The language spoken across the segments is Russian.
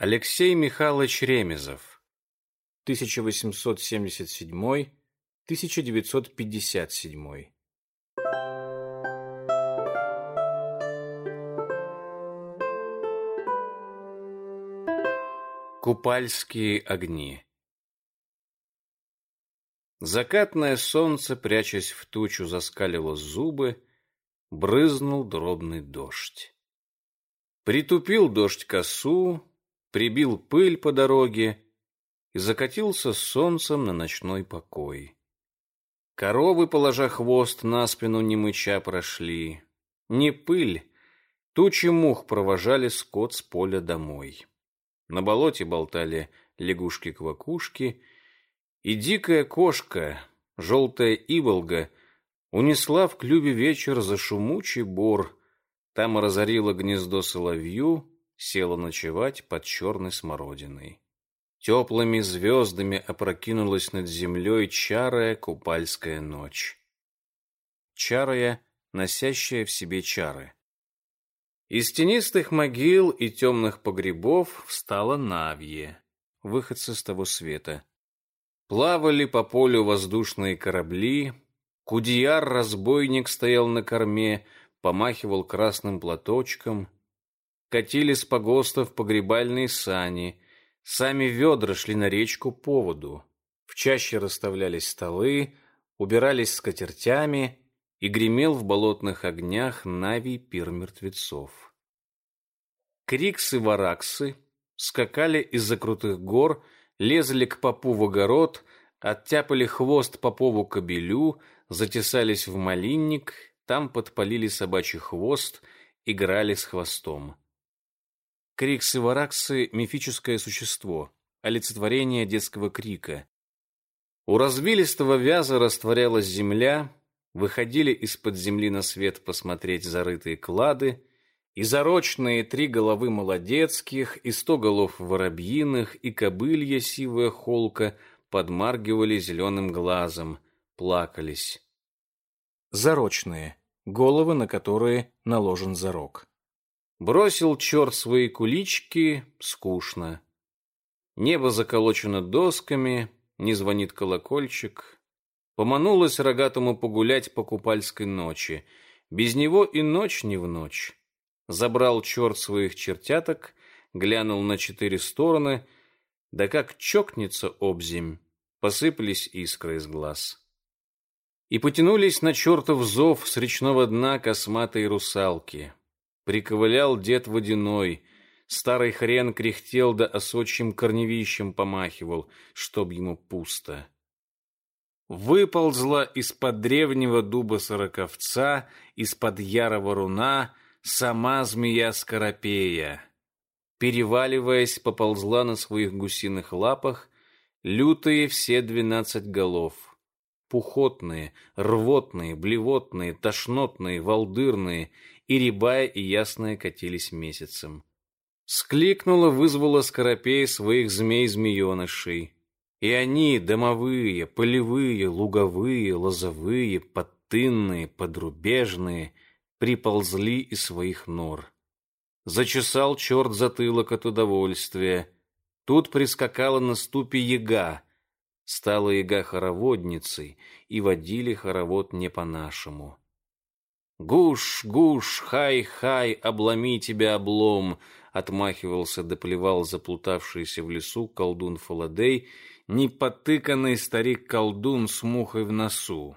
Алексей Михайлович Ремезов. 1877-1957 Купальские огни. Закатное солнце, прячась в тучу, заскалило зубы, брызнул дробный дождь. Притупил дождь косу, прибил пыль по дороге и закатился солнцем на ночной покой. Коровы, положа хвост на спину, не мыча прошли. Не пыль, тучи мух провожали скот с поля домой. На болоте болтали лягушки-квакушки, и дикая кошка, желтая иволга, унесла в клюве вечер за шумучий бор, там разорила гнездо соловью, села ночевать под черной смородиной. Теплыми звездами опрокинулась над землей чарая купальская ночь. Чарая, носящая в себе чары. Из тенистых могил и темных погребов встала Навье, выходцы с того света. Плавали по полю воздушные корабли, Кудияр-разбойник стоял на корме, помахивал красным платочком, катили с погостов погребальные сани, сами ведра шли на речку по воду. В чаще расставлялись столы, убирались скатертями, и гремел в болотных огнях Навий пир мертвецов. Криксы-вараксы скакали из-за крутых гор, лезли к попу в огород, оттяпали хвост попову кобелю, затесались в малинник, там подпалили собачий хвост, играли с хвостом. Криксы-вараксы — мифическое существо, олицетворение детского крика. У развилистого вяза растворялась земля, выходили из-под земли на свет посмотреть зарытые клады, и зарочные три головы молодецких, и сто голов воробьиных, и кобылья сивая холка подмаргивали зеленым глазом, плакались. Зарочные — головы, на которые наложен зарок. Бросил черт свои кулички, скучно. Небо заколочено досками, не звонит колокольчик. Поманулось рогатому погулять по купальской ночи. Без него и ночь не в ночь. Забрал черт своих чертяток, глянул на четыре стороны, да как чокнется обземь, посыпались искры из глаз. И потянулись на чертов зов с речного дна косматые русалки. Приковылял дед водяной. Старый хрен кряхтел да осочьим корневищем помахивал, чтоб ему пусто. Выползла из-под древнего дуба сороковца, из-под ярого руна, сама змея-скоропея. Переваливаясь, поползла на своих гусиных лапах, лютые все двенадцать голов. Пухотные, рвотные, блевотные, тошнотные, волдырные — и рябая и ясная катились месяцем. Скликнула, вызвала скоропей своих змей-змеенышей. И они, домовые, полевые, луговые, лозовые, подтынные, подрубежные, приползли из своих нор. Зачесал черт затылок от удовольствия. Тут прискакала на ступе яга. Стала яга хороводницей, и водили хоровод не по-нашему. «Гуш, гуш, хай-хай, обломи тебя облом!» Отмахивался, да плевал заплутавшийся в лесу колдун Фаладей, неподтыканный старик-колдун с мухой в носу.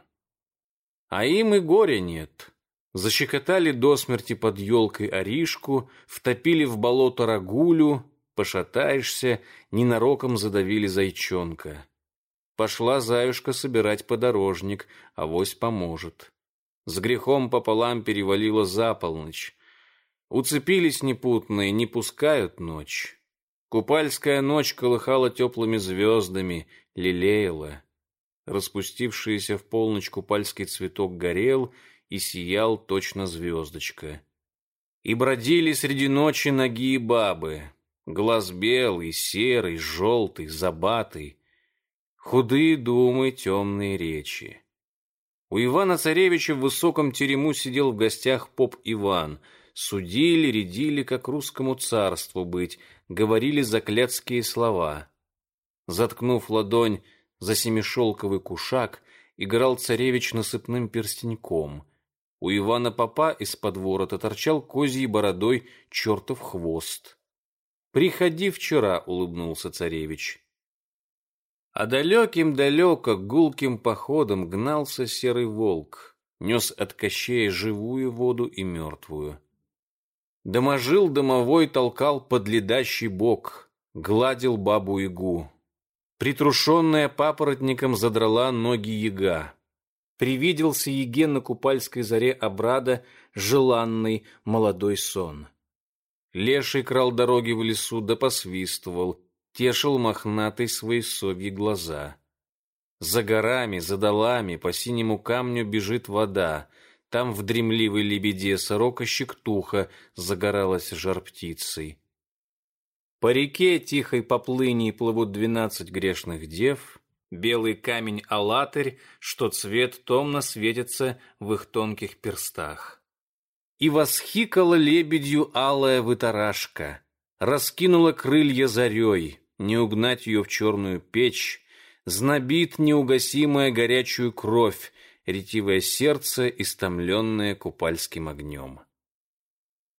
А им и горя нет. Защекотали до смерти под елкой оришку, втопили в болото рагулю, пошатаешься, ненароком задавили зайчонка. Пошла заюшка собирать подорожник, авось поможет с грехом пополам перевалило за полночь. Уцепились непутные, не пускают ночь. Купальская ночь колыхала теплыми звездами, лелеяла. Распустившийся в полночь купальский цветок горел и сиял точно звездочка. И бродили среди ночи ноги бабы, глаз белый, серый, желтый, забатый, худые думы, темные речи. У Ивана-царевича в высоком терему сидел в гостях поп Иван. Судили, рядили, как русскому царству быть, говорили заклятские слова. Заткнув ладонь за семишелковый кушак, играл царевич насыпным перстеньком. У Ивана Попа из-под ворота торчал козьей бородой чертов хвост. «Приходи вчера», — улыбнулся царевич. А далеким-далеко гулким походом гнался серый волк, нес от Кощея живую воду и мертвую. Доможил домовой толкал подледащий бок, гладил бабу-ягу. Притрушенная папоротником задрала ноги яга. Привиделся еге на купальской заре обрада желанный молодой сон. Леший крал дороги в лесу да посвистывал, тешил мохнатый свои совьи глаза. За горами, за долами, по синему камню бежит вода. Там в дремливой лебеде сорока-щектуха загоралась жар птицей. По реке тихой поплыни плывут двенадцать грешных дев, белый камень алатырь, что цвет томно светится в их тонких перстах. И восхикала лебедью алая вытарашка, раскинула крылья зарей, не угнать ее в черную печь, знобит неугасимая горячую кровь, ретивое сердце, истомленное купальским огнем.